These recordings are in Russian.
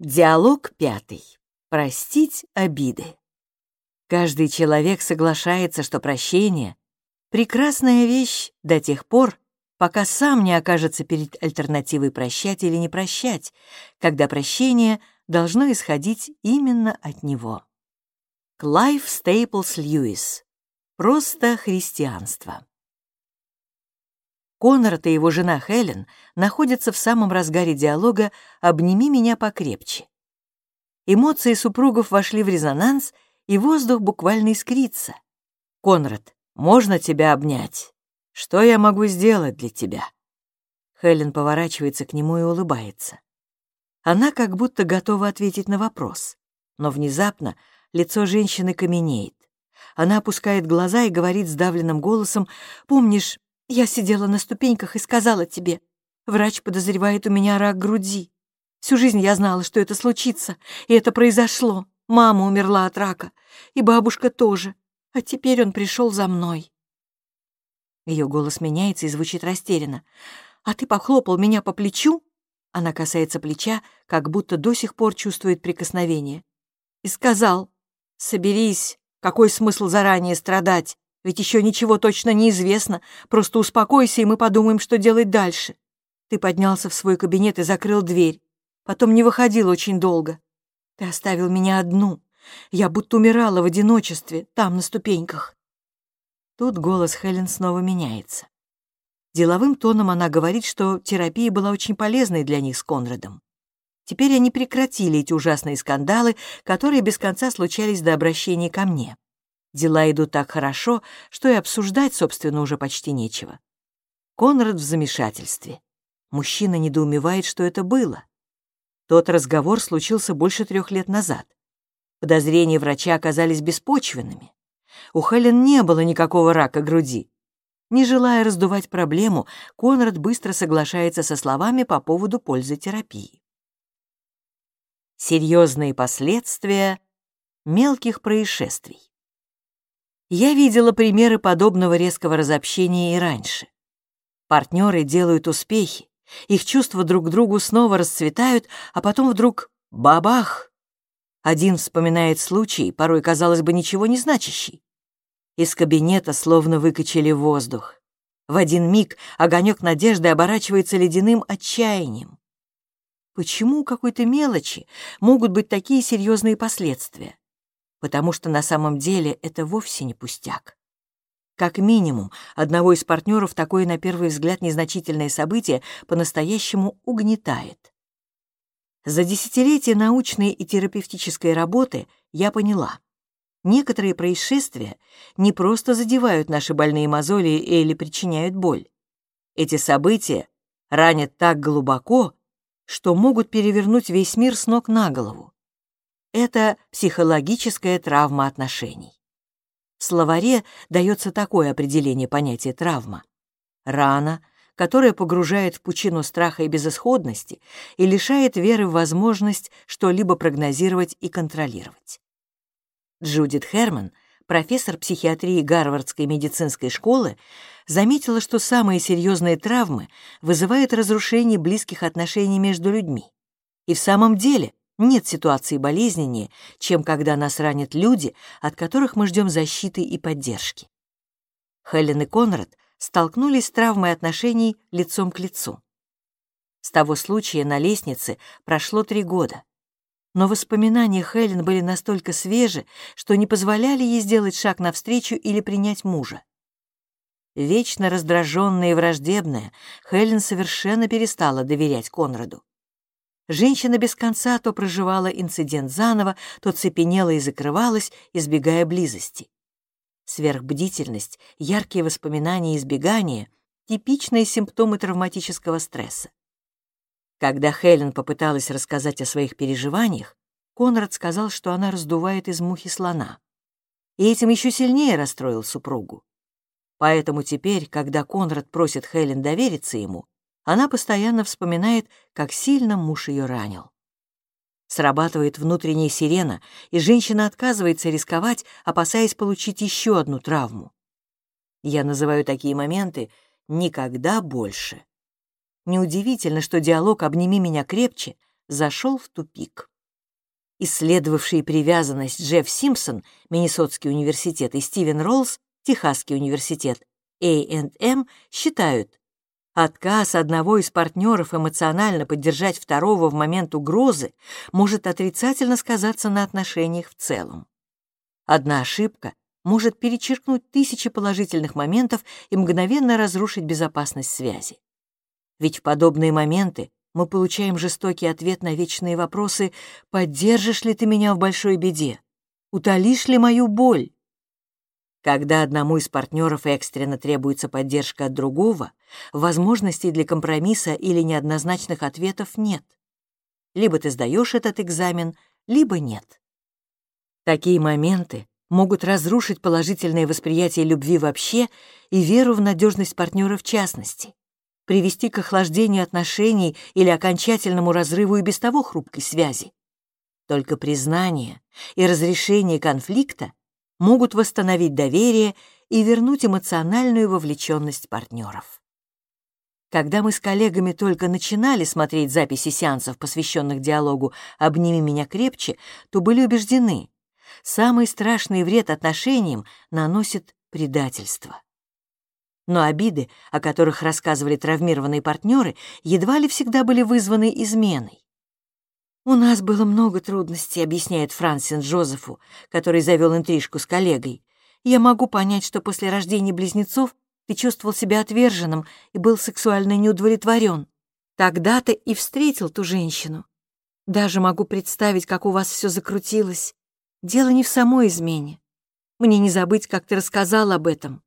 Диалог пятый. Простить обиды. Каждый человек соглашается, что прощение — прекрасная вещь до тех пор, пока сам не окажется перед альтернативой прощать или не прощать, когда прощение должно исходить именно от него. Клайв Стейплс Льюис. Просто христианство. Конрад и его жена Хелен находятся в самом разгаре диалога «Обними меня покрепче». Эмоции супругов вошли в резонанс, и воздух буквально искрится. «Конрад, можно тебя обнять? Что я могу сделать для тебя?» Хелен поворачивается к нему и улыбается. Она как будто готова ответить на вопрос, но внезапно лицо женщины каменеет. Она опускает глаза и говорит сдавленным голосом, «Помнишь, я сидела на ступеньках и сказала тебе, врач подозревает у меня рак груди. Всю жизнь я знала, что это случится, и это произошло. Мама умерла от рака, и бабушка тоже, а теперь он пришел за мной. Ее голос меняется и звучит растерянно. «А ты похлопал меня по плечу?» Она касается плеча, как будто до сих пор чувствует прикосновение. И сказал, «Соберись, какой смысл заранее страдать? Ведь еще ничего точно не известно. Просто успокойся, и мы подумаем, что делать дальше. Ты поднялся в свой кабинет и закрыл дверь. Потом не выходил очень долго. Ты оставил меня одну. Я будто умирала в одиночестве, там, на ступеньках. Тут голос Хелен снова меняется. Деловым тоном она говорит, что терапия была очень полезной для них с Конрадом. Теперь они прекратили эти ужасные скандалы, которые без конца случались до обращения ко мне. Дела идут так хорошо, что и обсуждать, собственно, уже почти нечего. Конрад в замешательстве. Мужчина недоумевает, что это было. Тот разговор случился больше трех лет назад. Подозрения врача оказались беспочвенными. У Хелен не было никакого рака груди. Не желая раздувать проблему, Конрад быстро соглашается со словами по поводу пользы терапии. Серьезные последствия мелких происшествий. Я видела примеры подобного резкого разобщения и раньше. Партнеры делают успехи, их чувства друг к другу снова расцветают, а потом вдруг — бабах! Один вспоминает случай, порой, казалось бы, ничего не значащий. Из кабинета словно выкачали воздух. В один миг огонек надежды оборачивается ледяным отчаянием. Почему какой-то мелочи могут быть такие серьезные последствия? Потому что на самом деле это вовсе не пустяк. Как минимум, одного из партнеров такое, на первый взгляд, незначительное событие по-настоящему угнетает. За десятилетия научной и терапевтической работы я поняла, некоторые происшествия не просто задевают наши больные мозоли или причиняют боль. Эти события ранят так глубоко, что могут перевернуть весь мир с ног на голову это психологическая травма отношений. В словаре дается такое определение понятия травма. Рана, которая погружает в пучину страха и безысходности и лишает веры в возможность что-либо прогнозировать и контролировать. Джудит Херман, профессор психиатрии Гарвардской медицинской школы, заметила, что самые серьезные травмы вызывают разрушение близких отношений между людьми. И в самом деле нет ситуации болезненнее, чем когда нас ранят люди, от которых мы ждем защиты и поддержки. Хелен и Конрад столкнулись с травмой отношений лицом к лицу. С того случая на лестнице прошло три года. Но воспоминания Хелен были настолько свежи, что не позволяли ей сделать шаг навстречу или принять мужа. Вечно раздраженная и враждебная, Хелен совершенно перестала доверять Конраду. Женщина без конца то проживала инцидент заново, то цепенела и закрывалась, избегая близости. Сверхбдительность, яркие воспоминания и избегания — типичные симптомы травматического стресса. Когда Хелен попыталась рассказать о своих переживаниях, Конрад сказал, что она раздувает из мухи слона. И этим еще сильнее расстроил супругу. Поэтому теперь, когда Конрад просит Хелен довериться ему, она постоянно вспоминает, как сильно муж ее ранил. Срабатывает внутренняя сирена, и женщина отказывается рисковать, опасаясь получить еще одну травму. Я называю такие моменты «никогда больше». Неудивительно, что диалог «обними меня крепче» зашел в тупик. Исследовавшие привязанность Джефф Симпсон, Миннесотский университет, и Стивен Роллс, Техасский университет, A&M, считают, отказ одного из партнеров эмоционально поддержать второго в момент угрозы может отрицательно сказаться на отношениях в целом. Одна ошибка может перечеркнуть тысячи положительных моментов и мгновенно разрушить безопасность связи. Ведь в подобные моменты мы получаем жестокий ответ на вечные вопросы «Поддержишь ли ты меня в большой беде? Утолишь ли мою боль?» Когда одному из партнеров экстренно требуется поддержка от другого, возможностей для компромисса или неоднозначных ответов нет. Либо ты сдаешь этот экзамен, либо нет. Такие моменты могут разрушить положительное восприятие любви вообще и веру в надежность партнера в частности привести к охлаждению отношений или окончательному разрыву и без того хрупкой связи. Только признание и разрешение конфликта могут восстановить доверие и вернуть эмоциональную вовлеченность партнеров. Когда мы с коллегами только начинали смотреть записи сеансов, посвященных диалогу «Обними меня крепче», то были убеждены, самый страшный вред отношениям наносит предательство но обиды, о которых рассказывали травмированные партнеры, едва ли всегда были вызваны изменой. «У нас было много трудностей», — объясняет Франсин Джозефу, который завел интрижку с коллегой. «Я могу понять, что после рождения близнецов ты чувствовал себя отверженным и был сексуально неудовлетворен. Тогда ты и встретил ту женщину. Даже могу представить, как у вас все закрутилось. Дело не в самой измене. Мне не забыть, как ты рассказал об этом.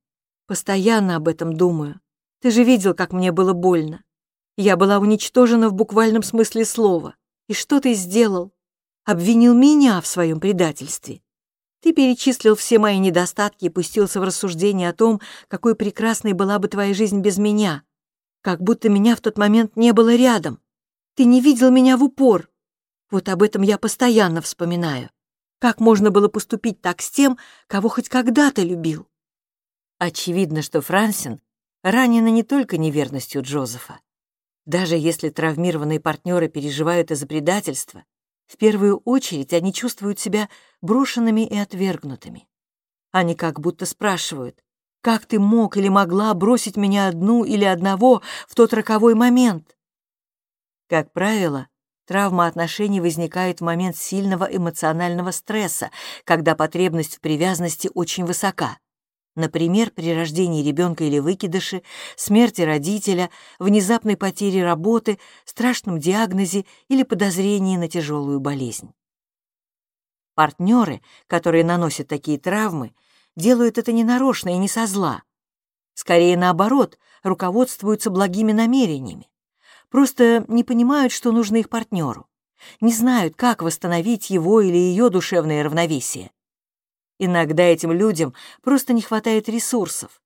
Постоянно об этом думаю. Ты же видел, как мне было больно. Я была уничтожена в буквальном смысле слова. И что ты сделал? Обвинил меня в своем предательстве. Ты перечислил все мои недостатки и пустился в рассуждение о том, какой прекрасной была бы твоя жизнь без меня. Как будто меня в тот момент не было рядом. Ты не видел меня в упор. Вот об этом я постоянно вспоминаю. Как можно было поступить так с тем, кого хоть когда-то любил? Очевидно, что Франсин ранена не только неверностью Джозефа. Даже если травмированные партнеры переживают из-за предательства, в первую очередь они чувствуют себя брошенными и отвергнутыми. Они как будто спрашивают, «Как ты мог или могла бросить меня одну или одного в тот роковой момент?» Как правило, травма отношений возникает в момент сильного эмоционального стресса, когда потребность в привязанности очень высока. Например, при рождении ребенка или выкидыше, смерти родителя, внезапной потере работы, страшном диагнозе или подозрении на тяжелую болезнь. Партнеры, которые наносят такие травмы, делают это не нарочно и не со зла. Скорее наоборот, руководствуются благими намерениями. Просто не понимают, что нужно их партнеру. Не знают, как восстановить его или ее душевное равновесие. Иногда этим людям просто не хватает ресурсов.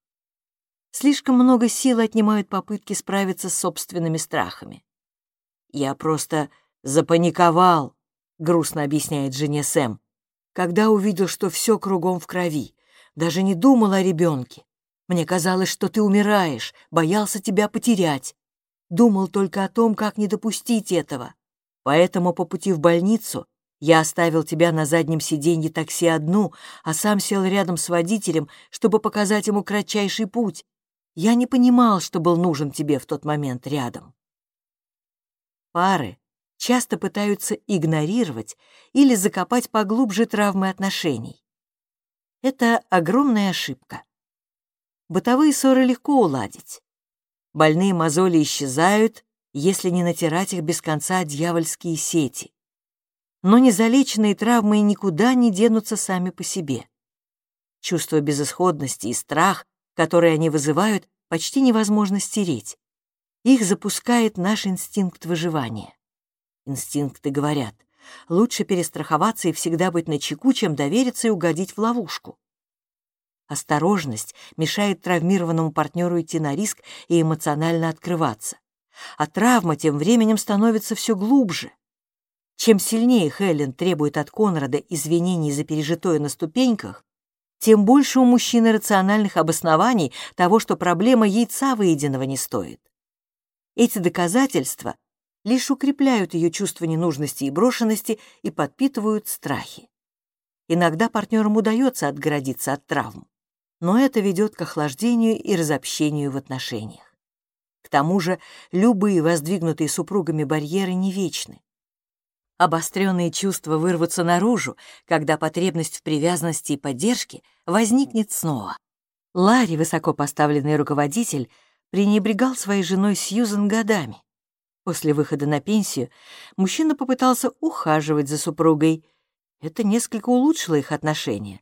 Слишком много сил отнимают попытки справиться с собственными страхами. «Я просто запаниковал», — грустно объясняет жене Сэм, «когда увидел, что все кругом в крови. Даже не думал о ребенке. Мне казалось, что ты умираешь, боялся тебя потерять. Думал только о том, как не допустить этого. Поэтому по пути в больницу я оставил тебя на заднем сиденье такси одну, а сам сел рядом с водителем, чтобы показать ему кратчайший путь. Я не понимал, что был нужен тебе в тот момент рядом. Пары часто пытаются игнорировать или закопать поглубже травмы отношений. Это огромная ошибка. Бытовые ссоры легко уладить. Больные мозоли исчезают, если не натирать их без конца дьявольские сети но незалеченные травмы никуда не денутся сами по себе. Чувство безысходности и страх, которые они вызывают, почти невозможно стереть. Их запускает наш инстинкт выживания. Инстинкты говорят, лучше перестраховаться и всегда быть начеку, чем довериться и угодить в ловушку. Осторожность мешает травмированному партнеру идти на риск и эмоционально открываться. А травма тем временем становится все глубже. Чем сильнее Хелен требует от Конрада извинений за пережитое на ступеньках, тем больше у мужчины рациональных обоснований того, что проблема яйца выеденного не стоит. Эти доказательства лишь укрепляют ее чувство ненужности и брошенности и подпитывают страхи. Иногда партнерам удается отгородиться от травм, но это ведет к охлаждению и разобщению в отношениях. К тому же любые воздвигнутые супругами барьеры не вечны. Обостренные чувства вырвутся наружу, когда потребность в привязанности и поддержке возникнет снова. Ларри, высокопоставленный руководитель, пренебрегал своей женой Сьюзен годами. После выхода на пенсию мужчина попытался ухаживать за супругой. Это несколько улучшило их отношения.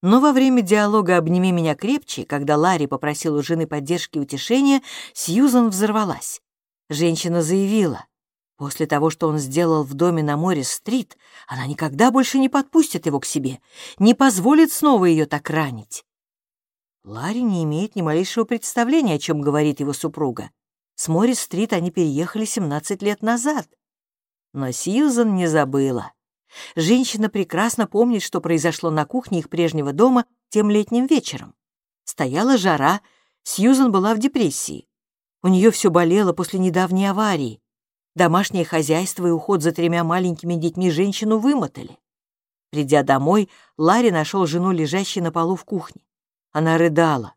Но во время диалога «Обними меня крепче», когда Ларри попросил у жены поддержки и утешения, Сьюзан взорвалась. Женщина заявила, после того, что он сделал в доме на Моррис-стрит, она никогда больше не подпустит его к себе, не позволит снова ее так ранить. Ларри не имеет ни малейшего представления, о чем говорит его супруга. С Моррис-стрит они переехали 17 лет назад. Но Сьюзан не забыла. Женщина прекрасно помнит, что произошло на кухне их прежнего дома тем летним вечером. Стояла жара, Сьюзан была в депрессии. У нее все болело после недавней аварии. Домашнее хозяйство и уход за тремя маленькими детьми женщину вымотали. Придя домой, Ларри нашел жену, лежащей на полу в кухне. Она рыдала.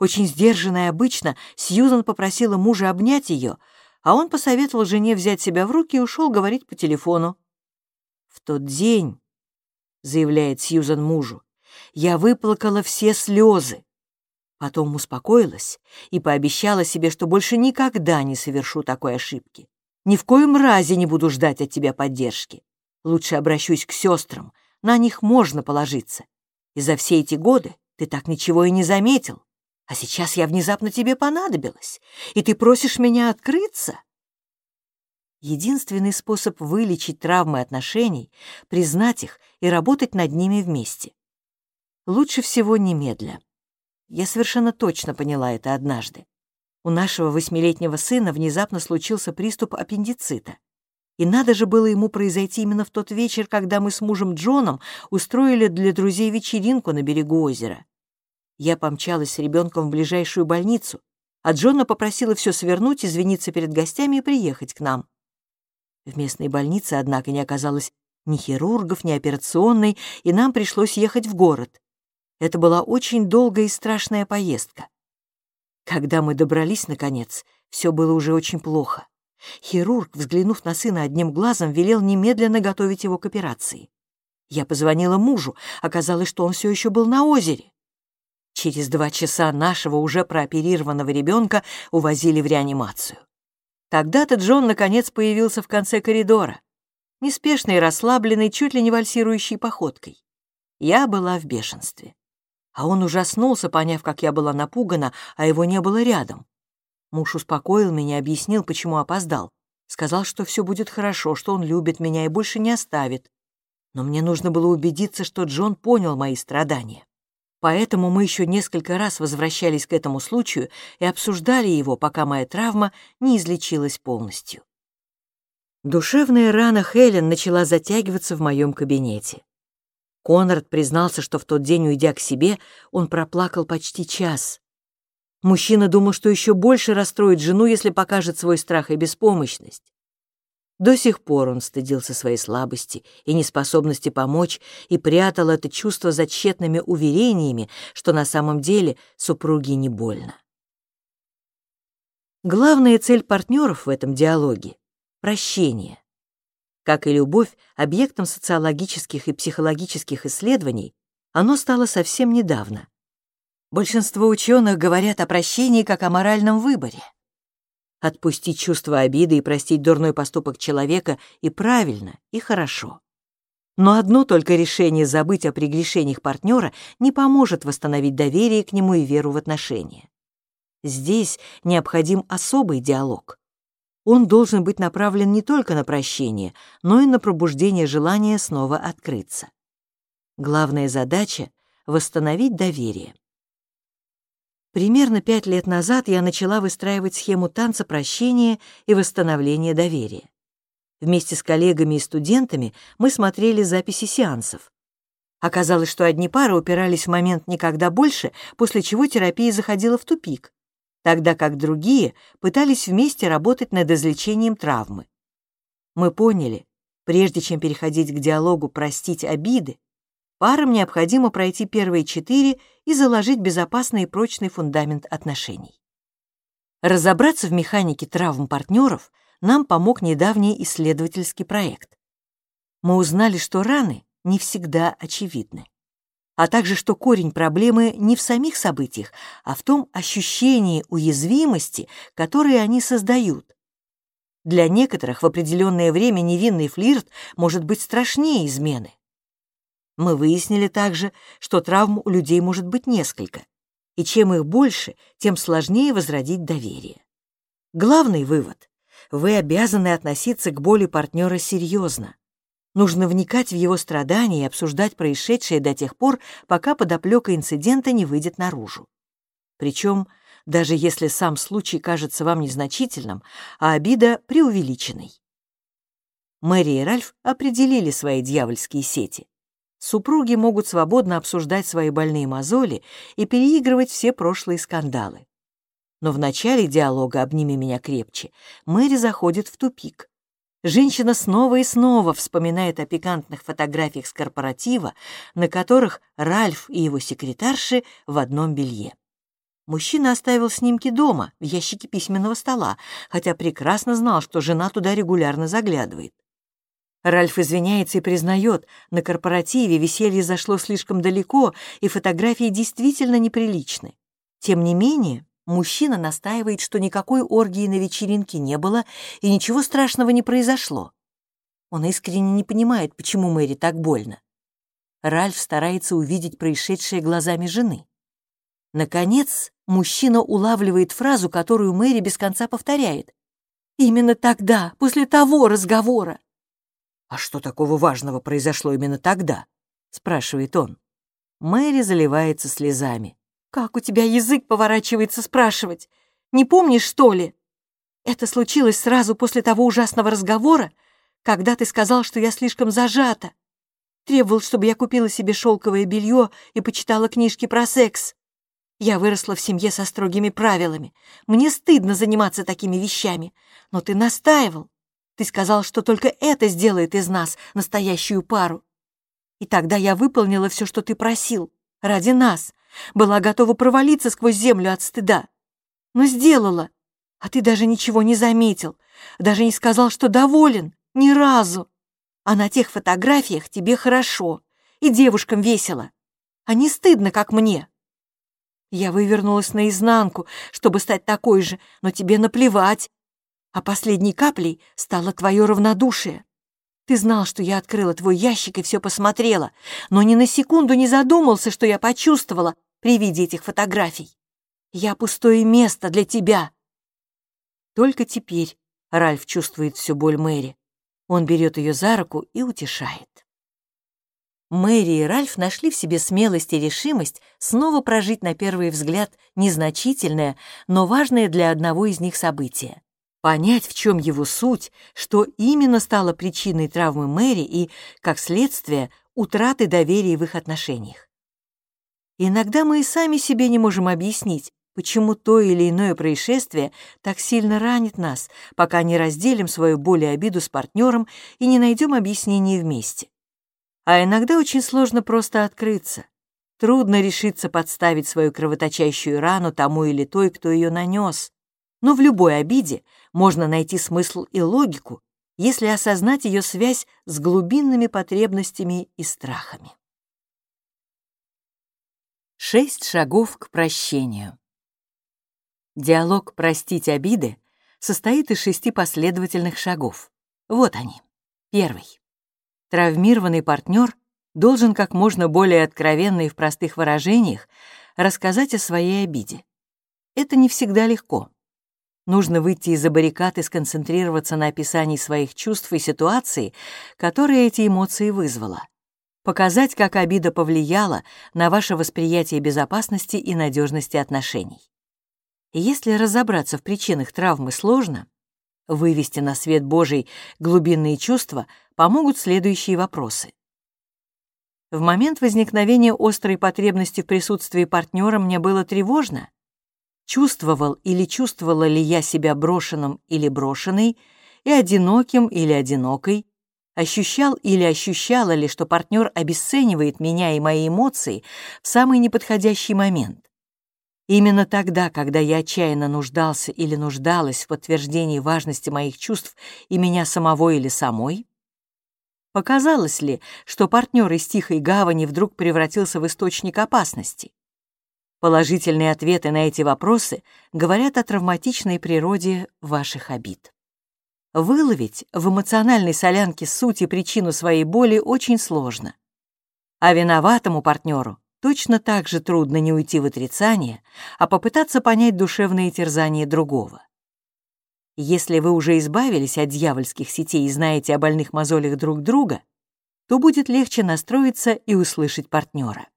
Очень сдержанная обычно, Сьюзан попросила мужа обнять ее, а он посоветовал жене взять себя в руки и ушел говорить по телефону. «В тот день», — заявляет Сьюзан мужу, — «я выплакала все слезы. Потом успокоилась и пообещала себе, что больше никогда не совершу такой ошибки. Ни в коем разе не буду ждать от тебя поддержки. Лучше обращусь к сестрам, на них можно положиться. И за все эти годы ты так ничего и не заметил. А сейчас я внезапно тебе понадобилась, и ты просишь меня открыться. Единственный способ вылечить травмы отношений — признать их и работать над ними вместе. Лучше всего немедля. Я совершенно точно поняла это однажды. У нашего восьмилетнего сына внезапно случился приступ аппендицита. И надо же было ему произойти именно в тот вечер, когда мы с мужем Джоном устроили для друзей вечеринку на берегу озера. Я помчалась с ребенком в ближайшую больницу, а Джона попросила все свернуть, извиниться перед гостями и приехать к нам. В местной больнице, однако, не оказалось ни хирургов, ни операционной, и нам пришлось ехать в город. Это была очень долгая и страшная поездка. Когда мы добрались, наконец, все было уже очень плохо. Хирург, взглянув на сына одним глазом, велел немедленно готовить его к операции. Я позвонила мужу, оказалось, что он все еще был на озере. Через два часа нашего уже прооперированного ребенка увозили в реанимацию. Тогда-то Джон наконец появился в конце коридора, неспешный расслабленный, чуть ли не вальсирующей походкой. Я была в бешенстве. А он ужаснулся, поняв, как я была напугана, а его не было рядом. Муж успокоил меня, объяснил, почему опоздал. Сказал, что все будет хорошо, что он любит меня и больше не оставит. Но мне нужно было убедиться, что Джон понял мои страдания. Поэтому мы еще несколько раз возвращались к этому случаю и обсуждали его, пока моя травма не излечилась полностью. Душевная рана Хелен начала затягиваться в моем кабинете. Конрад признался, что в тот день, уйдя к себе, он проплакал почти час. Мужчина думал, что еще больше расстроит жену, если покажет свой страх и беспомощность. До сих пор он стыдился своей слабости и неспособности помочь и прятал это чувство за тщетными уверениями, что на самом деле супруге не больно. Главная цель партнеров в этом диалоге — прощение. Как и любовь, объектом социологических и психологических исследований оно стало совсем недавно. Большинство ученых говорят о прощении как о моральном выборе. Отпустить чувство обиды и простить дурной поступок человека и правильно, и хорошо. Но одно только решение забыть о прегрешениях партнера не поможет восстановить доверие к нему и веру в отношения. Здесь необходим особый диалог. Он должен быть направлен не только на прощение, но и на пробуждение желания снова открыться. Главная задача — восстановить доверие. Примерно пять лет назад я начала выстраивать схему танца прощения и восстановления доверия. Вместе с коллегами и студентами мы смотрели записи сеансов. Оказалось, что одни пары упирались в момент никогда больше, после чего терапия заходила в тупик, тогда как другие пытались вместе работать над излечением травмы. Мы поняли, прежде чем переходить к диалогу «простить обиды», парам необходимо пройти первые четыре и заложить безопасный и прочный фундамент отношений. Разобраться в механике травм партнеров нам помог недавний исследовательский проект. Мы узнали, что раны не всегда очевидны, а также что корень проблемы не в самих событиях, а в том ощущении уязвимости, которое они создают, для некоторых в определенное время невинный флирт может быть страшнее измены. Мы выяснили также, что травм у людей может быть несколько, и чем их больше, тем сложнее возродить доверие. Главный вывод — вы обязаны относиться к боли партнера серьезно. Нужно вникать в его страдания и обсуждать происшедшее до тех пор, пока подоплека инцидента не выйдет наружу. Причем даже если сам случай кажется вам незначительным, а обида преувеличенной. Мэри и Ральф определили свои дьявольские сети. Супруги могут свободно обсуждать свои больные мозоли и переигрывать все прошлые скандалы. Но в начале диалога «Обними меня крепче» Мэри заходит в тупик. Женщина снова и снова вспоминает о пикантных фотографиях с корпоратива, на которых Ральф и его секретарши в одном белье. Мужчина оставил снимки дома, в ящике письменного стола, хотя прекрасно знал, что жена туда регулярно заглядывает. Ральф извиняется и признает, на корпоративе веселье зашло слишком далеко, и фотографии действительно неприличны. Тем не менее, мужчина настаивает, что никакой оргии на вечеринке не было и ничего страшного не произошло. Он искренне не понимает, почему Мэри так больно. Ральф старается увидеть происшедшее глазами жены. Наконец, мужчина улавливает фразу, которую Мэри без конца повторяет. «Именно тогда, после того разговора». «А что такого важного произошло именно тогда?» — спрашивает он. Мэри заливается слезами. «Как у тебя язык поворачивается спрашивать? Не помнишь, что ли? Это случилось сразу после того ужасного разговора, когда ты сказал, что я слишком зажата. Требовал, чтобы я купила себе шелковое белье и почитала книжки про секс. Я выросла в семье со строгими правилами. Мне стыдно заниматься такими вещами. Но ты настаивал. Ты сказал, что только это сделает из нас настоящую пару. И тогда я выполнила все, что ты просил. Ради нас. Была готова провалиться сквозь землю от стыда. Но сделала. А ты даже ничего не заметил. Даже не сказал, что доволен. Ни разу. А на тех фотографиях тебе хорошо. И девушкам весело. А не стыдно, как мне. Я вывернулась наизнанку, чтобы стать такой же, но тебе наплевать. А последней каплей стало твое равнодушие. Ты знал, что я открыла твой ящик и все посмотрела, но ни на секунду не задумался, что я почувствовала при виде этих фотографий. Я пустое место для тебя. Только теперь Ральф чувствует всю боль Мэри. Он берет ее за руку и утешает. Мэри и Ральф нашли в себе смелость и решимость снова прожить на первый взгляд незначительное, но важное для одного из них событие. Понять, в чем его суть, что именно стало причиной травмы Мэри и, как следствие, утраты доверия в их отношениях. Иногда мы и сами себе не можем объяснить, почему то или иное происшествие так сильно ранит нас, пока не разделим свою боль и обиду с партнером и не найдем объяснение вместе. А иногда очень сложно просто открыться. Трудно решиться подставить свою кровоточащую рану тому или той, кто ее нанес. Но в любой обиде можно найти смысл и логику, если осознать ее связь с глубинными потребностями и страхами. Шесть шагов к прощению. Диалог «Простить обиды» состоит из шести последовательных шагов. Вот они. Первый. Травмированный партнер должен как можно более откровенно и в простых выражениях рассказать о своей обиде. Это не всегда легко. Нужно выйти из-за баррикад и сконцентрироваться на описании своих чувств и ситуации, которые эти эмоции вызвала. Показать, как обида повлияла на ваше восприятие безопасности и надежности отношений. Если разобраться в причинах травмы сложно, вывести на свет Божий глубинные чувства помогут следующие вопросы. В момент возникновения острой потребности в присутствии партнера мне было тревожно. Чувствовал или чувствовала ли я себя брошенным или брошенной, и одиноким или одинокой, ощущал или ощущала ли, что партнер обесценивает меня и мои эмоции в самый неподходящий момент. Именно тогда, когда я отчаянно нуждался или нуждалась в подтверждении важности моих чувств и меня самого или самой, показалось ли, что партнер из Тихой Гавани вдруг превратился в источник опасности? Положительные ответы на эти вопросы говорят о травматичной природе ваших обид. Выловить в эмоциональной солянке суть и причину своей боли очень сложно. А виноватому партнеру точно так же трудно не уйти в отрицание, а попытаться понять душевные терзания другого. Если вы уже избавились от дьявольских сетей и знаете о больных мозолях друг друга, то будет легче настроиться и услышать партнера.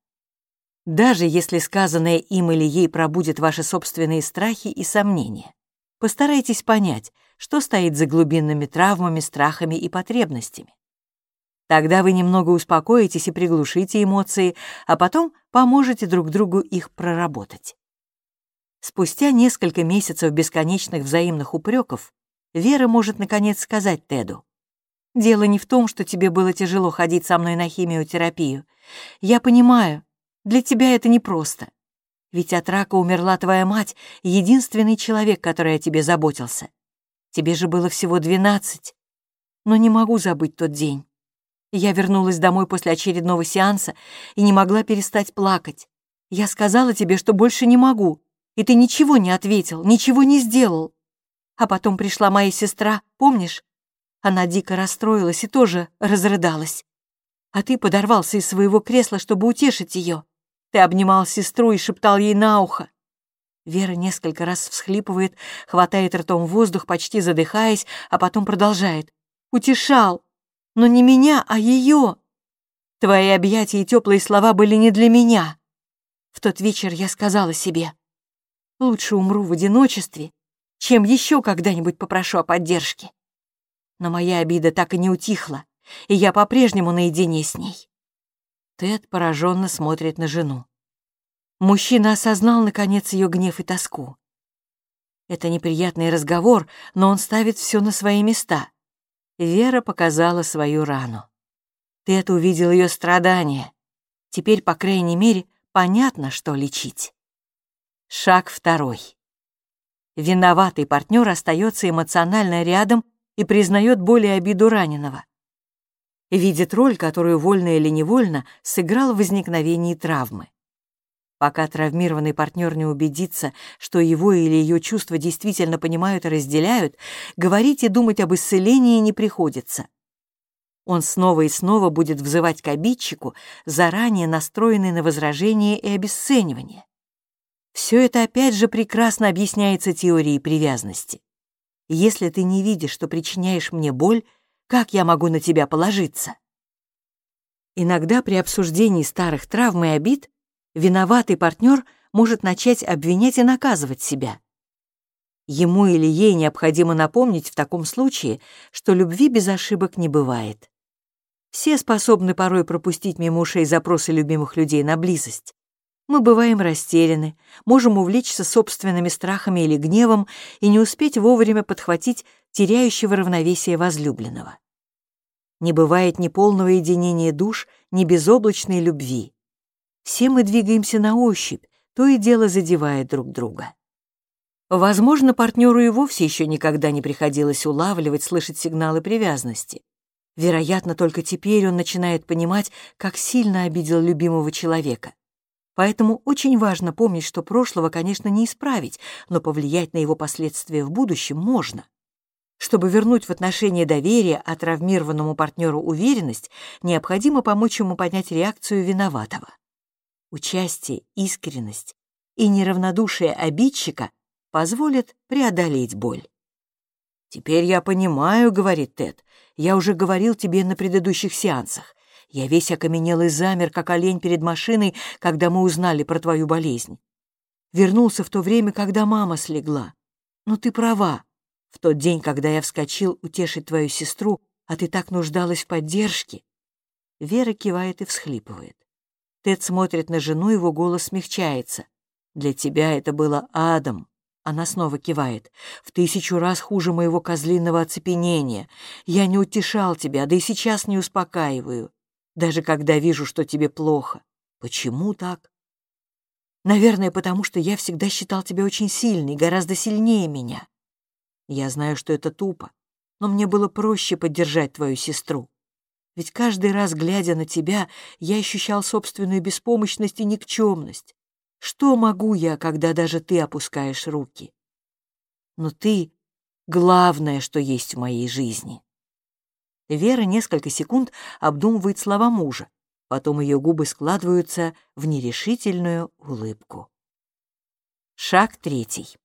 Даже если сказанное им или ей пробудет ваши собственные страхи и сомнения, постарайтесь понять, что стоит за глубинными травмами, страхами и потребностями. Тогда вы немного успокоитесь и приглушите эмоции, а потом поможете друг другу их проработать. Спустя несколько месяцев бесконечных взаимных упреков Вера может наконец сказать Теду, «Дело не в том, что тебе было тяжело ходить со мной на химиотерапию. Я понимаю, для тебя это непросто. Ведь от рака умерла твоя мать, единственный человек, который о тебе заботился. Тебе же было всего двенадцать. Но не могу забыть тот день. Я вернулась домой после очередного сеанса и не могла перестать плакать. Я сказала тебе, что больше не могу, и ты ничего не ответил, ничего не сделал. А потом пришла моя сестра, помнишь? Она дико расстроилась и тоже разрыдалась. А ты подорвался из своего кресла, чтобы утешить ее. Ты обнимал сестру и шептал ей на ухо. Вера несколько раз всхлипывает, хватает ртом воздух, почти задыхаясь, а потом продолжает. «Утешал! Но не меня, а ее! Твои объятия и теплые слова были не для меня!» В тот вечер я сказала себе, «Лучше умру в одиночестве, чем еще когда-нибудь попрошу о поддержке». Но моя обида так и не утихла, и я по-прежнему наедине с ней. Тед пораженно смотрит на жену. Мужчина осознал, наконец, ее гнев и тоску. Это неприятный разговор, но он ставит все на свои места. Вера показала свою рану. Тед увидел ее страдания. Теперь, по крайней мере, понятно, что лечить. Шаг второй. Виноватый партнер остается эмоционально рядом и признает боль и обиду раненого видит роль, которую вольно или невольно сыграл в возникновении травмы. Пока травмированный партнер не убедится, что его или ее чувства действительно понимают и разделяют, говорить и думать об исцелении не приходится. Он снова и снова будет взывать к обидчику, заранее настроенный на возражение и обесценивание. Все это опять же прекрасно объясняется теорией привязанности. Если ты не видишь, что причиняешь мне боль, как я могу на тебя положиться? Иногда при обсуждении старых травм и обид виноватый партнер может начать обвинять и наказывать себя. Ему или ей необходимо напомнить в таком случае, что любви без ошибок не бывает. Все способны порой пропустить мимо ушей запросы любимых людей на близость. Мы бываем растеряны, можем увлечься собственными страхами или гневом и не успеть вовремя подхватить теряющего равновесие возлюбленного. Не бывает ни полного единения душ, ни безоблачной любви. Все мы двигаемся на ощупь, то и дело задевая друг друга. Возможно, партнеру и вовсе еще никогда не приходилось улавливать, слышать сигналы привязанности. Вероятно, только теперь он начинает понимать, как сильно обидел любимого человека. Поэтому очень важно помнить, что прошлого, конечно, не исправить, но повлиять на его последствия в будущем можно. Чтобы вернуть в отношении доверия, а травмированному партнеру уверенность, необходимо помочь ему понять реакцию виноватого. Участие, искренность и неравнодушие обидчика позволят преодолеть боль. «Теперь я понимаю», — говорит Тед, — «я уже говорил тебе на предыдущих сеансах. Я весь окаменел и замер, как олень перед машиной, когда мы узнали про твою болезнь. Вернулся в то время, когда мама слегла. Но ты права, в тот день, когда я вскочил утешить твою сестру, а ты так нуждалась в поддержке. Вера кивает и всхлипывает. Тед смотрит на жену, его голос смягчается. Для тебя это было адом, Она снова кивает. «В тысячу раз хуже моего козлиного оцепенения. Я не утешал тебя, да и сейчас не успокаиваю. Даже когда вижу, что тебе плохо. Почему так?» «Наверное, потому что я всегда считал тебя очень сильной, гораздо сильнее меня. Я знаю, что это тупо, но мне было проще поддержать твою сестру. Ведь каждый раз, глядя на тебя, я ощущал собственную беспомощность и никчемность. Что могу я, когда даже ты опускаешь руки? Но ты — главное, что есть в моей жизни. Вера несколько секунд обдумывает слова мужа, потом ее губы складываются в нерешительную улыбку. Шаг третий.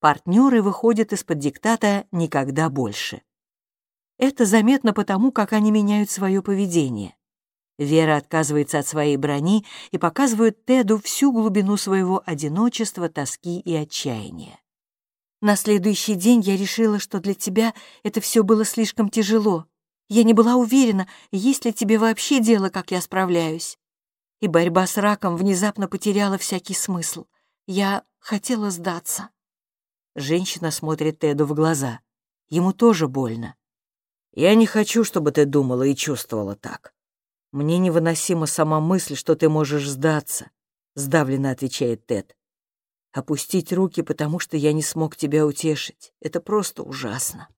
Партнеры выходят из-под диктата «никогда больше». Это заметно потому, как они меняют свое поведение. Вера отказывается от своей брони и показывает Теду всю глубину своего одиночества, тоски и отчаяния. На следующий день я решила, что для тебя это все было слишком тяжело. Я не была уверена, есть ли тебе вообще дело, как я справляюсь. И борьба с раком внезапно потеряла всякий смысл. Я хотела сдаться. Женщина смотрит Теду в глаза. Ему тоже больно. «Я не хочу, чтобы ты думала и чувствовала так. Мне невыносима сама мысль, что ты можешь сдаться», — сдавленно отвечает Тед. «Опустить руки, потому что я не смог тебя утешить. Это просто ужасно».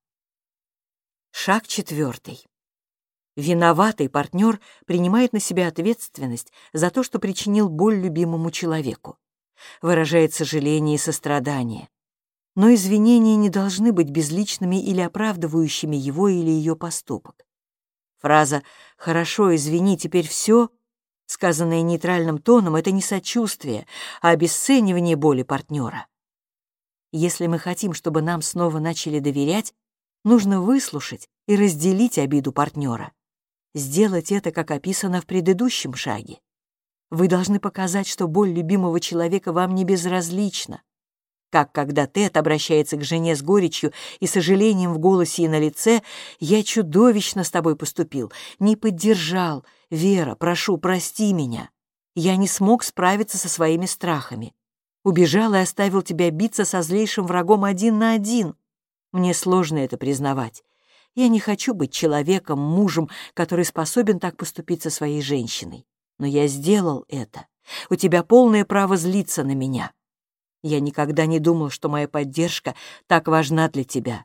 Шаг четвертый. Виноватый партнер принимает на себя ответственность за то, что причинил боль любимому человеку. Выражает сожаление и сострадание но извинения не должны быть безличными или оправдывающими его или ее поступок. Фраза «хорошо, извини, теперь все», сказанная нейтральным тоном, это не сочувствие, а обесценивание боли партнера. Если мы хотим, чтобы нам снова начали доверять, нужно выслушать и разделить обиду партнера. Сделать это, как описано в предыдущем шаге. Вы должны показать, что боль любимого человека вам не безразлична, как когда Тед обращается к жене с горечью и сожалением в голосе и на лице, «Я чудовищно с тобой поступил, не поддержал. Вера, прошу, прости меня. Я не смог справиться со своими страхами. Убежал и оставил тебя биться со злейшим врагом один на один. Мне сложно это признавать. Я не хочу быть человеком, мужем, который способен так поступить со своей женщиной. Но я сделал это. У тебя полное право злиться на меня. Я никогда не думал, что моя поддержка так важна для тебя.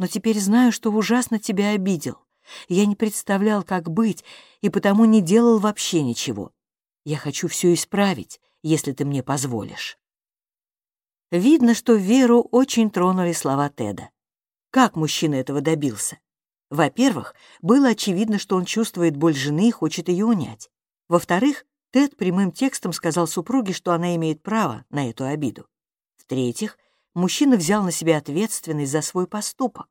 Но теперь знаю, что ужасно тебя обидел. Я не представлял, как быть, и потому не делал вообще ничего. Я хочу все исправить, если ты мне позволишь». Видно, что Веру очень тронули слова Теда. Как мужчина этого добился? Во-первых, было очевидно, что он чувствует боль жены и хочет ее унять. Во-вторых, Тед прямым текстом сказал супруге, что она имеет право на эту обиду. В-третьих, мужчина взял на себя ответственность за свой поступок.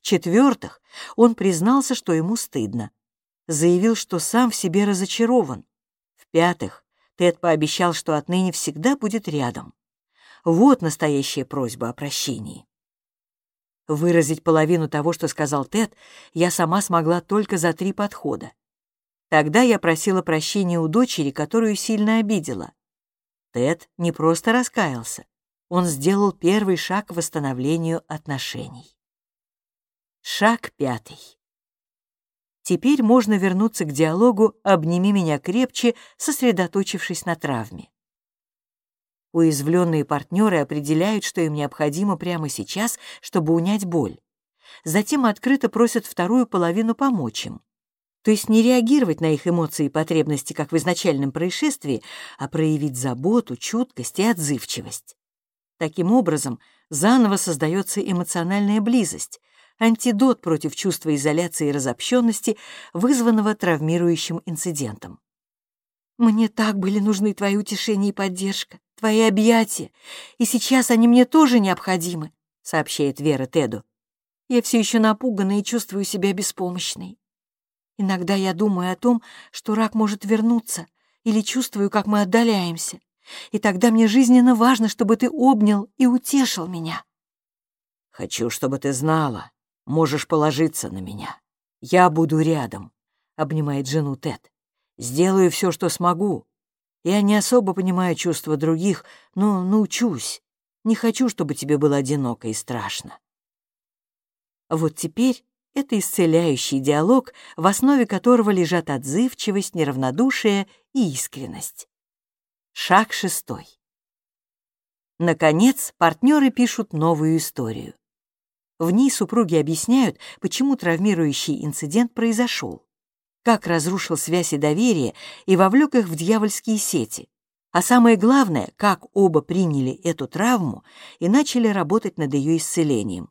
В-четвертых, он признался, что ему стыдно. Заявил, что сам в себе разочарован. В-пятых, Тед пообещал, что отныне всегда будет рядом. Вот настоящая просьба о прощении. Выразить половину того, что сказал Тед, я сама смогла только за три подхода. Тогда я просила прощения у дочери, которую сильно обидела. Тед не просто раскаялся, он сделал первый шаг к восстановлению отношений. Шаг пятый. Теперь можно вернуться к диалогу «Обними меня крепче», сосредоточившись на травме. Уязвленные партнеры определяют, что им необходимо прямо сейчас, чтобы унять боль. Затем открыто просят вторую половину помочь им. То есть не реагировать на их эмоции и потребности, как в изначальном происшествии, а проявить заботу, чуткость и отзывчивость. Таким образом, заново создается эмоциональная близость, антидот против чувства изоляции и разобщенности, вызванного травмирующим инцидентом. «Мне так были нужны твои утешения и поддержка, твои объятия, и сейчас они мне тоже необходимы», сообщает Вера Теду. «Я все еще напугана и чувствую себя беспомощной. Иногда я думаю о том, что рак может вернуться, или чувствую, как мы отдаляемся. И тогда мне жизненно важно, чтобы ты обнял и утешил меня. Хочу, чтобы ты знала, можешь положиться на меня. Я буду рядом, — обнимает жену Тед. Сделаю все, что смогу. Я не особо понимаю чувства других, но научусь. Не хочу, чтобы тебе было одиноко и страшно. Вот теперь это исцеляющий диалог, в основе которого лежат отзывчивость, неравнодушие и искренность. Шаг шестой. Наконец, партнеры пишут новую историю. В ней супруги объясняют, почему травмирующий инцидент произошел, как разрушил связь и доверие и вовлек их в дьявольские сети, а самое главное, как оба приняли эту травму и начали работать над ее исцелением.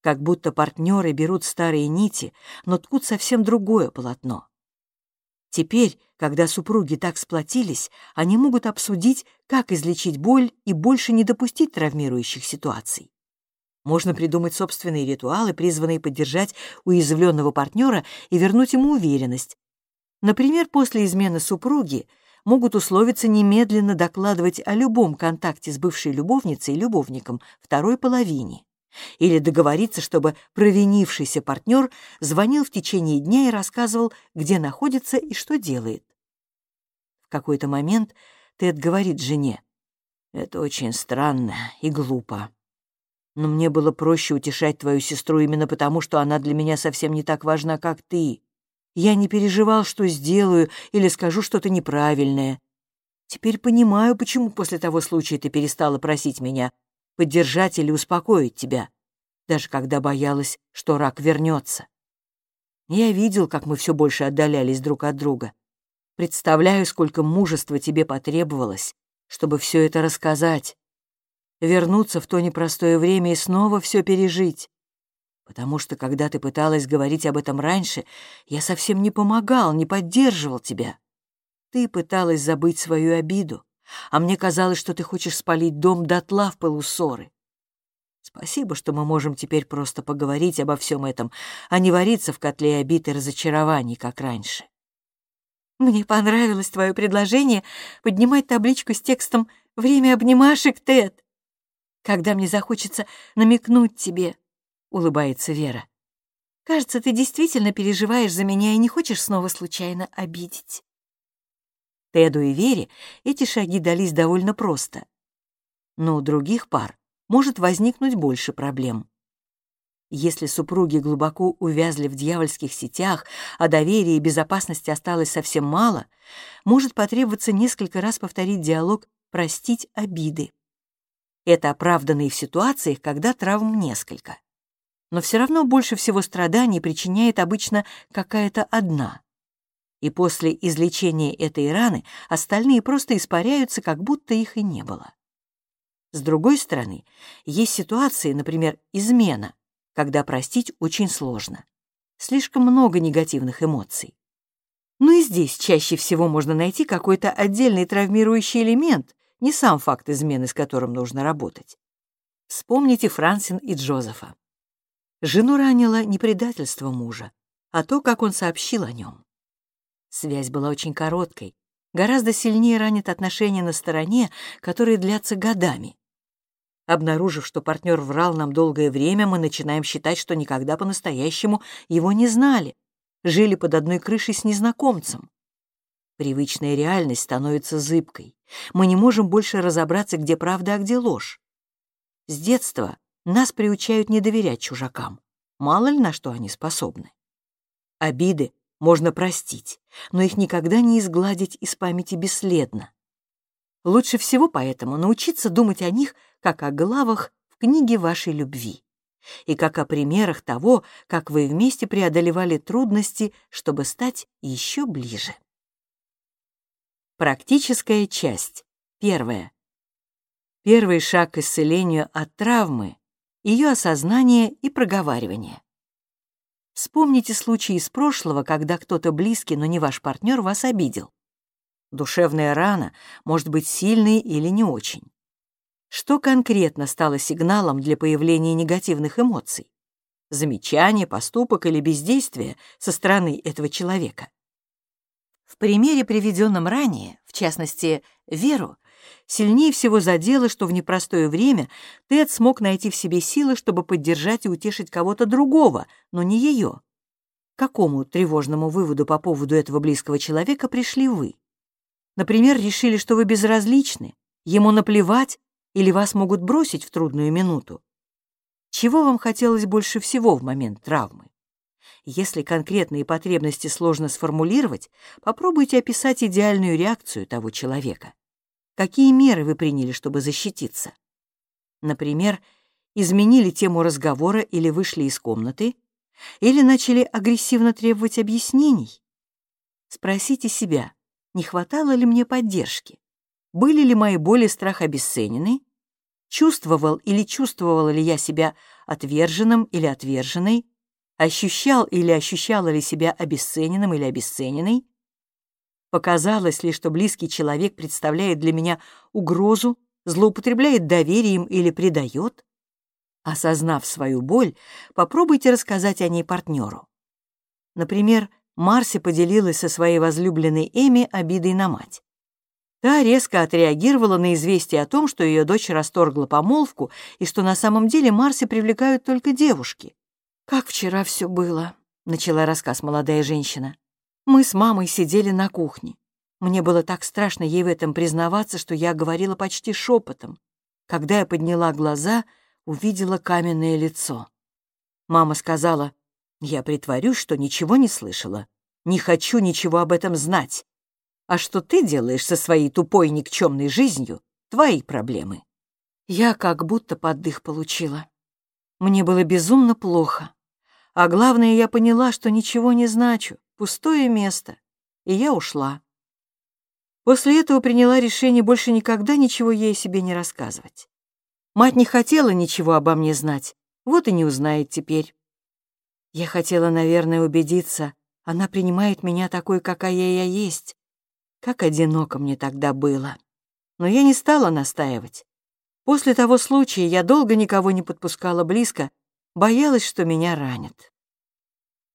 Как будто партнеры берут старые нити, но ткут совсем другое полотно. Теперь, когда супруги так сплотились, они могут обсудить, как излечить боль и больше не допустить травмирующих ситуаций. Можно придумать собственные ритуалы, призванные поддержать уязвленного партнера и вернуть ему уверенность. Например, после измены супруги могут условиться немедленно докладывать о любом контакте с бывшей любовницей и любовником второй половине. Или договориться, чтобы провинившийся партнер звонил в течение дня и рассказывал, где находится и что делает. В какой-то момент Тед говорит жене, «Это очень странно и глупо. Но мне было проще утешать твою сестру именно потому, что она для меня совсем не так важна, как ты. Я не переживал, что сделаю или скажу что-то неправильное. Теперь понимаю, почему после того случая ты перестала просить меня поддержать или успокоить тебя, даже когда боялась, что рак вернется. Я видел, как мы все больше отдалялись друг от друга. Представляю, сколько мужества тебе потребовалось, чтобы все это рассказать. Вернуться в то непростое время и снова все пережить. Потому что, когда ты пыталась говорить об этом раньше, я совсем не помогал, не поддерживал тебя. Ты пыталась забыть свою обиду, а мне казалось, что ты хочешь спалить дом дотла в пылу. Спасибо, что мы можем теперь просто поговорить обо всем этом, а не вариться в котле обид и разочарований, как раньше. Мне понравилось твое предложение поднимать табличку с текстом «Время обнимашек, Тед». Когда мне захочется намекнуть тебе, — улыбается Вера. Кажется, ты действительно переживаешь за меня и не хочешь снова случайно обидеть. Теду и Вере эти шаги дались довольно просто. Но у других пар может возникнуть больше проблем. Если супруги глубоко увязли в дьявольских сетях, а доверия и безопасности осталось совсем мало, может потребоваться несколько раз повторить диалог «простить обиды». Это оправданно и в ситуациях, когда травм несколько. Но все равно больше всего страданий причиняет обычно какая-то одна и после излечения этой раны остальные просто испаряются, как будто их и не было. С другой стороны, есть ситуации, например, измена, когда простить очень сложно. Слишком много негативных эмоций. Ну и здесь чаще всего можно найти какой-то отдельный травмирующий элемент, не сам факт измены, с которым нужно работать. Вспомните Франсин и Джозефа. Жену ранило не предательство мужа, а то, как он сообщил о нем. Связь была очень короткой, гораздо сильнее ранит отношения на стороне, которые длятся годами. Обнаружив, что партнер врал нам долгое время, мы начинаем считать, что никогда по-настоящему его не знали, жили под одной крышей с незнакомцем. Привычная реальность становится зыбкой. Мы не можем больше разобраться, где правда, а где ложь. С детства нас приучают не доверять чужакам. Мало ли на что они способны. Обиды можно простить, но их никогда не изгладить из памяти бесследно. Лучше всего поэтому научиться думать о них как о главах в книге вашей любви и как о примерах того, как вы вместе преодолевали трудности, чтобы стать еще ближе. Практическая часть. Первая. Первый шаг к исцелению от травмы — ее осознание и проговаривание. Вспомните случай из прошлого, когда кто-то близкий, но не ваш партнер, вас обидел. Душевная рана может быть сильной или не очень. Что конкретно стало сигналом для появления негативных эмоций? Замечание, поступок или бездействие со стороны этого человека? В примере, приведенном ранее, в частности, Веру, сильнее всего задело, что в непростое время Тед смог найти в себе силы, чтобы поддержать и утешить кого-то другого, но не ее. К какому тревожному выводу по поводу этого близкого человека пришли вы? Например, решили, что вы безразличны, ему наплевать, или вас могут бросить в трудную минуту. Чего вам хотелось больше всего в момент травмы? Если конкретные потребности сложно сформулировать, попробуйте описать идеальную реакцию того человека. Какие меры вы приняли, чтобы защититься? Например, изменили тему разговора или вышли из комнаты, или начали агрессивно требовать объяснений? Спросите себя, не хватало ли мне поддержки? Были ли мои боли и страх обесценены? Чувствовал или чувствовала ли я себя отверженным или отверженной? Ощущал или ощущала ли себя обесцененным или обесцененной? Показалось ли, что близкий человек представляет для меня угрозу, злоупотребляет доверием или предает? Осознав свою боль, попробуйте рассказать о ней партнеру. Например, Марси поделилась со своей возлюбленной Эми обидой на мать. Та резко отреагировала на известие о том, что ее дочь расторгла помолвку и что на самом деле Марси привлекают только девушки. «Как вчера все было», — начала рассказ молодая женщина. «Мы с мамой сидели на кухне. Мне было так страшно ей в этом признаваться, что я говорила почти шепотом. Когда я подняла глаза, увидела каменное лицо. Мама сказала, я притворюсь, что ничего не слышала. Не хочу ничего об этом знать. А что ты делаешь со своей тупой никчемной жизнью — твои проблемы. Я как будто поддых получила. Мне было безумно плохо. А главное, я поняла, что ничего не значу, пустое место. И я ушла. После этого приняла решение больше никогда ничего ей себе не рассказывать. Мать не хотела ничего обо мне знать, вот и не узнает теперь. Я хотела, наверное, убедиться, она принимает меня такой, какая я есть. Как одиноко мне тогда было. Но я не стала настаивать. После того случая я долго никого не подпускала близко, боялась, что меня ранят.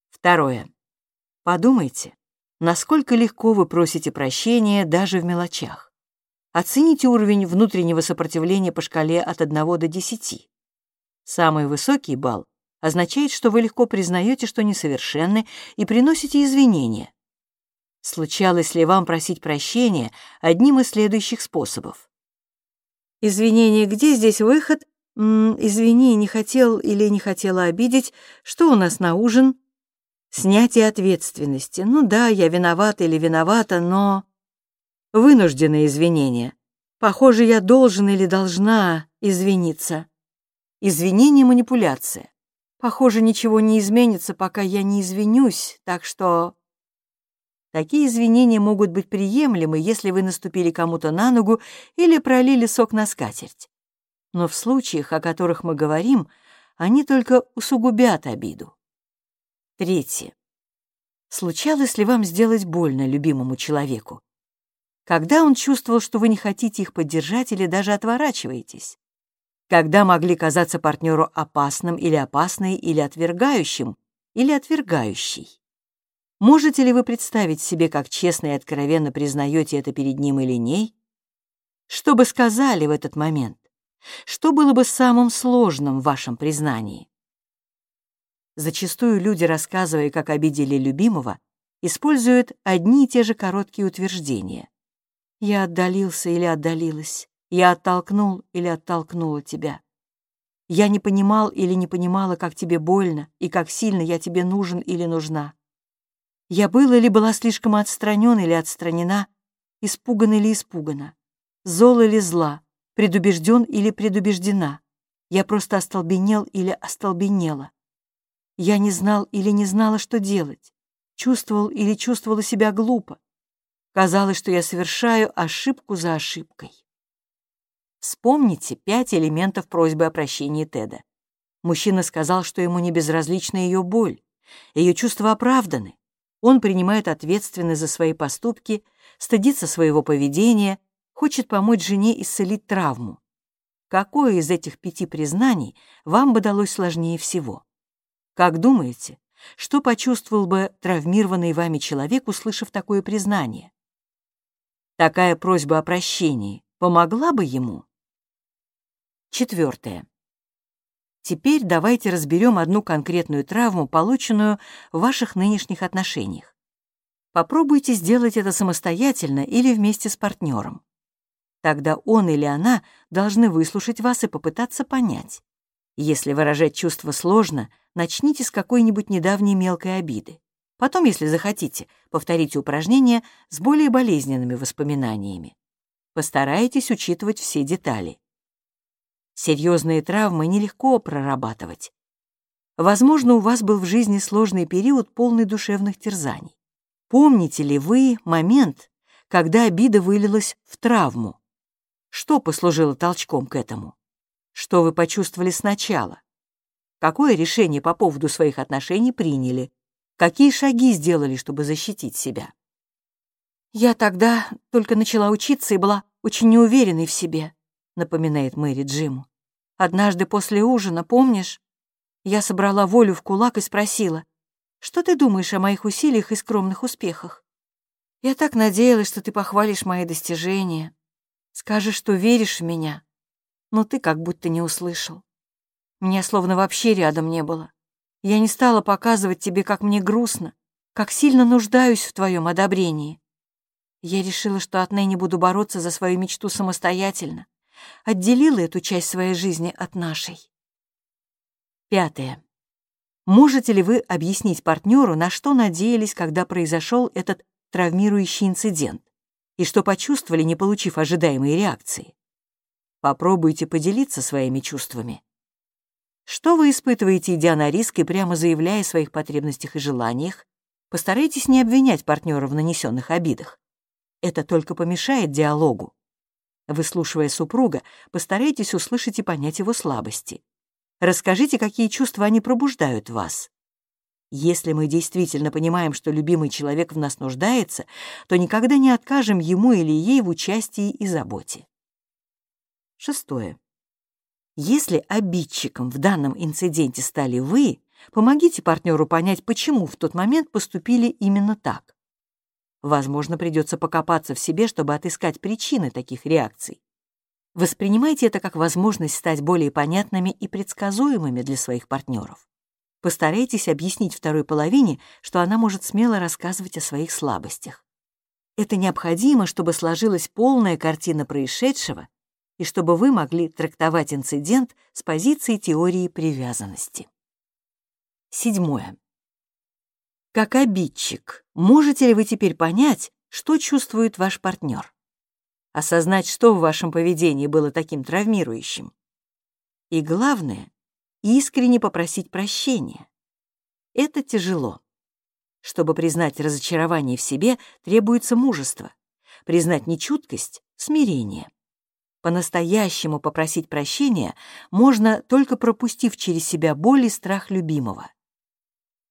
Второе. Подумайте, насколько легко вы просите прощения даже в мелочах. Оцените уровень внутреннего сопротивления по шкале от 1 до 10. Самый высокий балл означает, что вы легко признаете, что несовершенны, и приносите извинения. Случалось ли вам просить прощения одним из следующих способов? Извинение, где здесь выход? М -м, извини, не хотел или не хотела обидеть. Что у нас на ужин? Снятие ответственности. Ну да, я виновата или виновата, но... Вынужденное извинение. Похоже, я должен или должна извиниться. Извинение — манипуляция. Похоже, ничего не изменится, пока я не извинюсь, так что... Такие извинения могут быть приемлемы, если вы наступили кому-то на ногу или пролили сок на скатерть. Но в случаях, о которых мы говорим, они только усугубят обиду. Третье. Случалось ли вам сделать больно любимому человеку? Когда он чувствовал, что вы не хотите их поддержать или даже отворачиваетесь? когда могли казаться партнеру опасным или опасной, или отвергающим, или отвергающей. Можете ли вы представить себе, как честно и откровенно признаете это перед ним или ней? Что бы сказали в этот момент? Что было бы самым сложным в вашем признании? Зачастую люди, рассказывая, как обидели любимого, используют одни и те же короткие утверждения. «Я отдалился или отдалилась», я оттолкнул или оттолкнула тебя. Я не понимал или не понимала, как тебе больно и как сильно я тебе нужен или нужна. Я был или была слишком отстранен или отстранена, испуган или испугана, зол или зла, предубежден или предубеждена. Я просто остолбенел или остолбенела. Я не знал или не знала, что делать, чувствовал или чувствовала себя глупо. Казалось, что я совершаю ошибку за ошибкой. Вспомните пять элементов просьбы о прощении Теда. Мужчина сказал, что ему не безразлична ее боль, ее чувства оправданы. Он принимает ответственность за свои поступки, стыдится своего поведения, хочет помочь жене исцелить травму. Какое из этих пяти признаний вам бы далось сложнее всего? Как думаете, что почувствовал бы травмированный вами человек, услышав такое признание? Такая просьба о прощении помогла бы ему? Четвертое. Теперь давайте разберем одну конкретную травму, полученную в ваших нынешних отношениях. Попробуйте сделать это самостоятельно или вместе с партнером. Тогда он или она должны выслушать вас и попытаться понять. Если выражать чувства сложно, начните с какой-нибудь недавней мелкой обиды. Потом, если захотите, повторите упражнение с более болезненными воспоминаниями. Постарайтесь учитывать все детали. Серьезные травмы нелегко прорабатывать. Возможно, у вас был в жизни сложный период, полный душевных терзаний. Помните ли вы момент, когда обида вылилась в травму? Что послужило толчком к этому? Что вы почувствовали сначала? Какое решение по поводу своих отношений приняли? Какие шаги сделали, чтобы защитить себя? «Я тогда только начала учиться и была очень неуверенной в себе», напоминает Мэри Джиму. «Однажды после ужина, помнишь, я собрала волю в кулак и спросила, что ты думаешь о моих усилиях и скромных успехах? Я так надеялась, что ты похвалишь мои достижения, скажешь, что веришь в меня, но ты как будто не услышал. Меня словно вообще рядом не было. Я не стала показывать тебе, как мне грустно, как сильно нуждаюсь в твоем одобрении. Я решила, что отныне буду бороться за свою мечту самостоятельно, отделила эту часть своей жизни от нашей. Пятое. Можете ли вы объяснить партнеру, на что надеялись, когда произошел этот травмирующий инцидент, и что почувствовали, не получив ожидаемой реакции? Попробуйте поделиться своими чувствами. Что вы испытываете, идя на риск и прямо заявляя о своих потребностях и желаниях? Постарайтесь не обвинять партнера в нанесенных обидах. Это только помешает диалогу. Выслушивая супруга, постарайтесь услышать и понять его слабости. Расскажите, какие чувства они пробуждают в вас. Если мы действительно понимаем, что любимый человек в нас нуждается, то никогда не откажем ему или ей в участии и заботе. Шестое. Если обидчиком в данном инциденте стали вы, помогите партнеру понять, почему в тот момент поступили именно так. Возможно, придется покопаться в себе, чтобы отыскать причины таких реакций. Воспринимайте это как возможность стать более понятными и предсказуемыми для своих партнеров. Постарайтесь объяснить второй половине, что она может смело рассказывать о своих слабостях. Это необходимо, чтобы сложилась полная картина происшедшего и чтобы вы могли трактовать инцидент с позиции теории привязанности. Седьмое. Как обидчик, можете ли вы теперь понять, что чувствует ваш партнер? осознать, что в вашем поведении было таким травмирующим. И главное — искренне попросить прощения. Это тяжело. Чтобы признать разочарование в себе, требуется мужество. Признать нечуткость — смирение. По-настоящему попросить прощения можно, только пропустив через себя боль и страх любимого.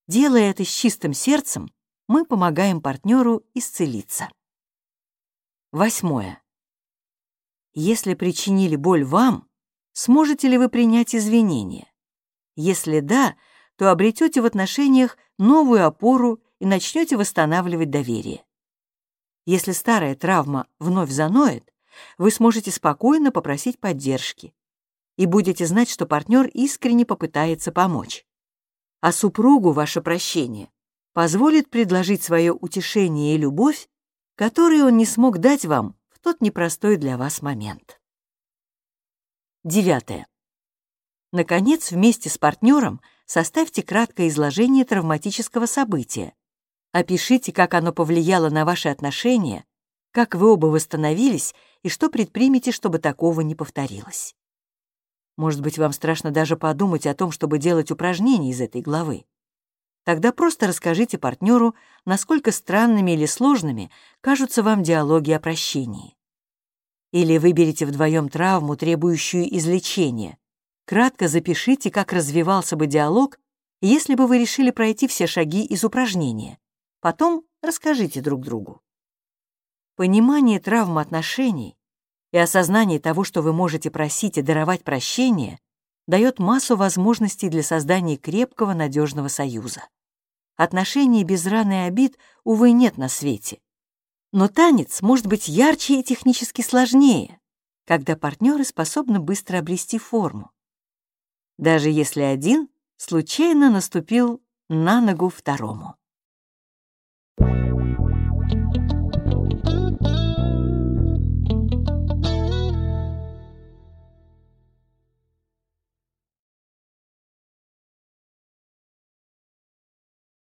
Делая это с чистым сердцем, мы помогаем партнеру исцелиться. Восьмое. Если причинили боль вам, сможете ли вы принять извинения? Если да, то обретете в отношениях новую опору и начнете восстанавливать доверие. Если старая травма вновь заноет, вы сможете спокойно попросить поддержки и будете знать, что партнер искренне попытается помочь. А супругу ваше прощение позволит предложить свое утешение и любовь, которые он не смог дать вам тот непростой для вас момент. Девятое. Наконец, вместе с партнером составьте краткое изложение травматического события. Опишите, как оно повлияло на ваши отношения, как вы оба восстановились и что предпримете, чтобы такого не повторилось. Может быть, вам страшно даже подумать о том, чтобы делать упражнения из этой главы. Тогда просто расскажите партнеру, насколько странными или сложными кажутся вам диалоги о прощении. Или выберите вдвоем травму, требующую излечения. Кратко запишите, как развивался бы диалог, если бы вы решили пройти все шаги из упражнения. Потом расскажите друг другу. Понимание травм отношений и осознание того, что вы можете просить и даровать прощение, дает массу возможностей для создания крепкого, надежного союза. Отношений без раны и обид, увы, нет на свете. Но танец может быть ярче и технически сложнее, когда партнеры способны быстро обрести форму. Даже если один случайно наступил на ногу второму.